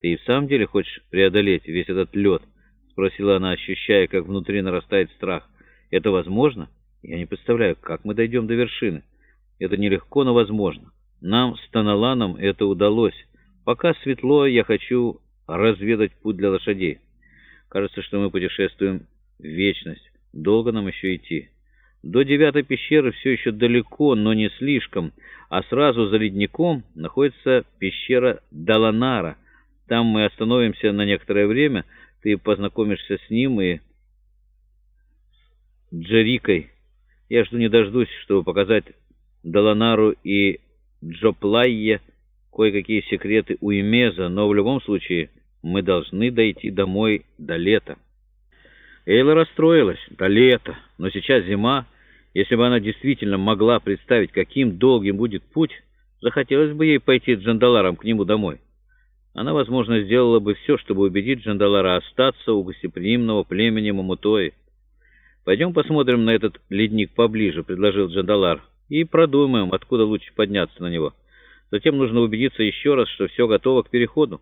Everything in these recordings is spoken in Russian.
«Ты и в самом деле хочешь преодолеть весь этот лед?» — спросила она, ощущая, как внутри нарастает страх. «Это возможно? Я не представляю, как мы дойдем до вершины. Это нелегко, но возможно. Нам с Таналаном это удалось. Пока светло, я хочу разведать путь для лошадей. Кажется, что мы путешествуем в вечность. Долго нам еще идти. До девятой пещеры все еще далеко, но не слишком, а сразу за ледником находится пещера Даланара. Там мы остановимся на некоторое время, ты познакомишься с ним и Джерикой. Я жду не дождусь, чтобы показать Даланару и Джоплайе кое-какие секреты у Имеза, но в любом случае мы должны дойти домой до лета. Эйла расстроилась. До лета. Но сейчас зима. Если бы она действительно могла представить, каким долгим будет путь, захотелось бы ей пойти с Джандаларом к нему домой. Она, возможно, сделала бы все, чтобы убедить Джандалара остаться у гостеприимного племени Мамутои. «Пойдем посмотрим на этот ледник поближе», — предложил Джандалар, — «и продумаем, откуда лучше подняться на него. Затем нужно убедиться еще раз, что все готово к переходу».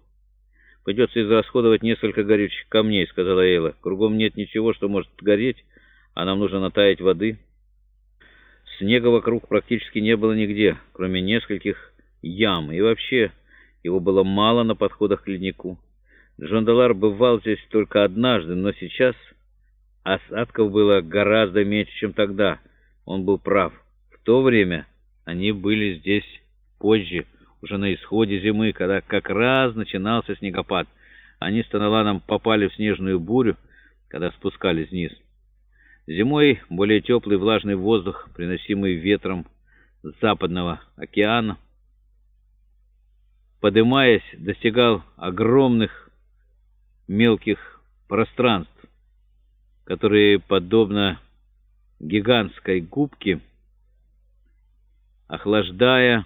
«Придется израсходовать несколько горючих камней», — сказала Эйла. «Кругом нет ничего, что может гореть, а нам нужно натаять воды». Снега вокруг практически не было нигде, кроме нескольких ям, и вообще его было мало на подходах к леднику. Джондалар бывал здесь только однажды, но сейчас осадков было гораздо меньше, чем тогда. Он был прав. В то время они были здесь позже, уже на исходе зимы, когда как раз начинался снегопад. Они с Таналаном попали в снежную бурю, когда спускались вниз. Зимой более теплый влажный воздух, приносимый ветром западного океана, подымаясь, достигал огромных мелких пространств, которые, подобно гигантской губке, охлаждая,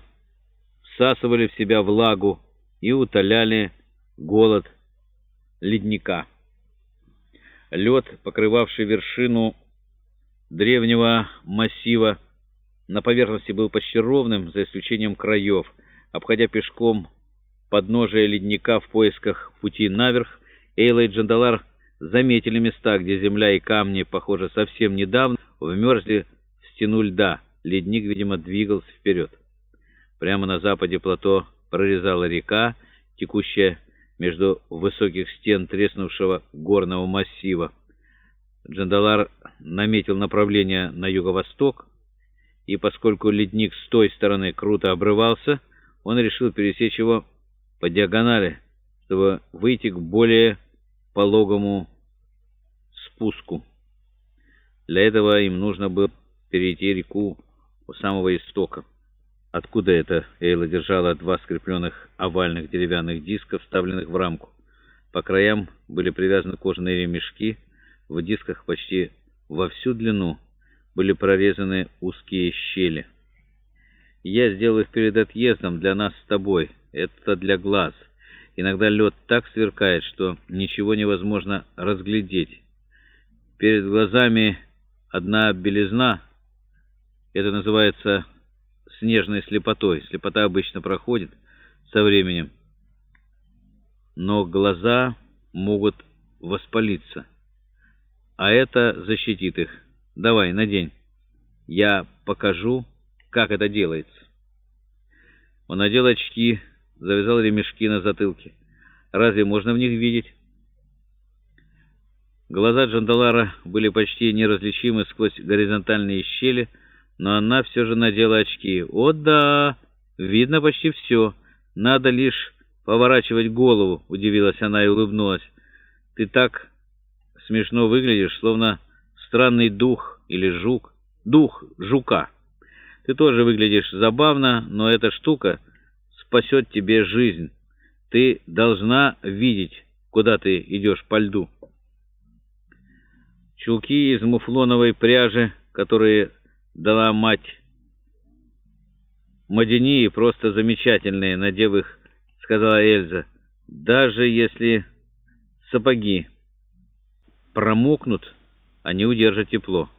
всасывали в себя влагу и утоляли голод ледника. Лед, покрывавший вершину древнего массива, на поверхности был почти ровным, за исключением краев. Обходя пешком подножие ледника в поисках пути наверх, Эйла и Джандалар заметили места, где земля и камни, похоже, совсем недавно вмерзли в стену льда. Ледник, видимо, двигался вперед. Прямо на западе плато прорезала река, текущая между высоких стен треснувшего горного массива. Джандалар наметил направление на юго-восток, и поскольку ледник с той стороны круто обрывался, он решил пересечь его по диагонали, чтобы выйти к более пологому спуску. Для этого им нужно было перейти реку у самого истока. Откуда это Эйла держала два скрепленных овальных деревянных диска, вставленных в рамку. По краям были привязаны кожаные ремешки, в дисках почти во всю длину были прорезаны узкие щели. «Я сделал их перед отъездом для нас с тобой. Это для глаз. Иногда лед так сверкает, что ничего невозможно разглядеть. Перед глазами одна белизна. Это называется снежной слепотой. Слепота обычно проходит со временем, но глаза могут воспалиться, а это защитит их. Давай, надень. Я покажу, как это делается. Он надел очки, завязал ремешки на затылке. Разве можно в них видеть? Глаза Джандалара были почти неразличимы сквозь горизонтальные щели, но она все же надела очки. «О да, видно почти все. Надо лишь поворачивать голову», — удивилась она и улыбнулась. «Ты так смешно выглядишь, словно странный дух или жук. Дух жука. Ты тоже выглядишь забавно, но эта штука спасет тебе жизнь. Ты должна видеть, куда ты идешь по льду». Чулки из муфлоновой пряжи, которые дала мать Мадини, просто замечательные, надев их, сказала Эльза. Даже если сапоги промокнут, они удержат тепло.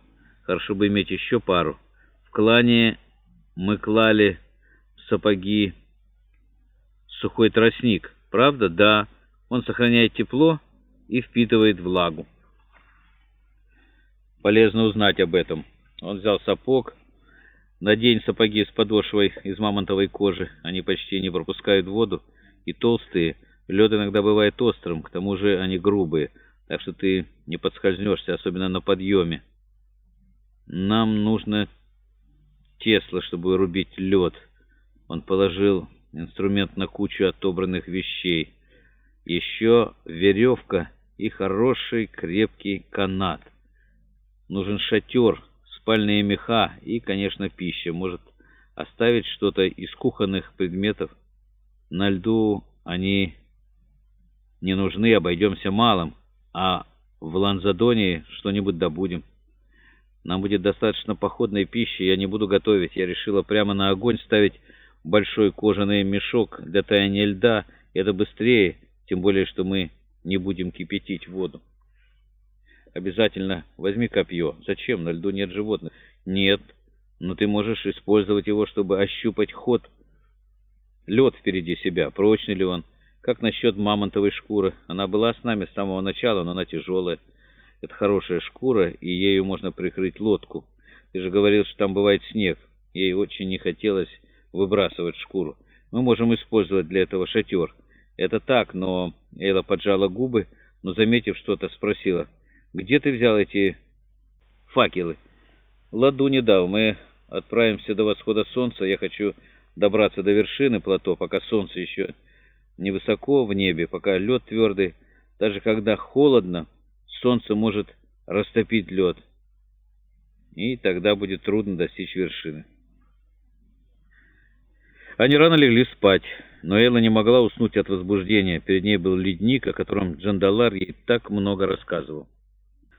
Хорошо бы иметь еще пару. В клане мы клали сапоги сухой тростник. Правда? Да. Он сохраняет тепло и впитывает влагу. Полезно узнать об этом. Он взял сапог. Надень сапоги с подошвой из мамонтовой кожи. Они почти не пропускают воду и толстые. Лед иногда бывает острым, к тому же они грубые, так что ты не подскользнешься, особенно на подъеме. Нам нужно Тесла, чтобы рубить лед. Он положил инструмент на кучу отобранных вещей. Еще веревка и хороший крепкий канат. Нужен шатер, спальные меха и, конечно, пища. Может, оставить что-то из кухонных предметов. На льду они не нужны, обойдемся малым, а в Ланзадоне что-нибудь добудем. Нам будет достаточно походной пищи, я не буду готовить. Я решила прямо на огонь ставить большой кожаный мешок для таяния льда. Это быстрее, тем более, что мы не будем кипятить воду. Обязательно возьми копье. Зачем? На льду нет животных. Нет, но ты можешь использовать его, чтобы ощупать ход. Лед впереди себя. Прочный ли он? Как насчет мамонтовой шкуры? Она была с нами с самого начала, но она тяжелая. Это хорошая шкура, и ею можно прикрыть лодку. Ты же говорил, что там бывает снег. Ей очень не хотелось выбрасывать шкуру. Мы можем использовать для этого шатер. Это так, но... Эйла поджала губы, но, заметив что-то, спросила. Где ты взял эти факелы? Ладу не дал. Мы отправимся до восхода солнца. Я хочу добраться до вершины плато, пока солнце еще невысоко в небе, пока лед твердый. Даже когда холодно, солнце может растопить лед, и тогда будет трудно достичь вершины. Они рано легли спать, но Элла не могла уснуть от возбуждения. Перед ней был ледник, о котором Джандалар ей так много рассказывал.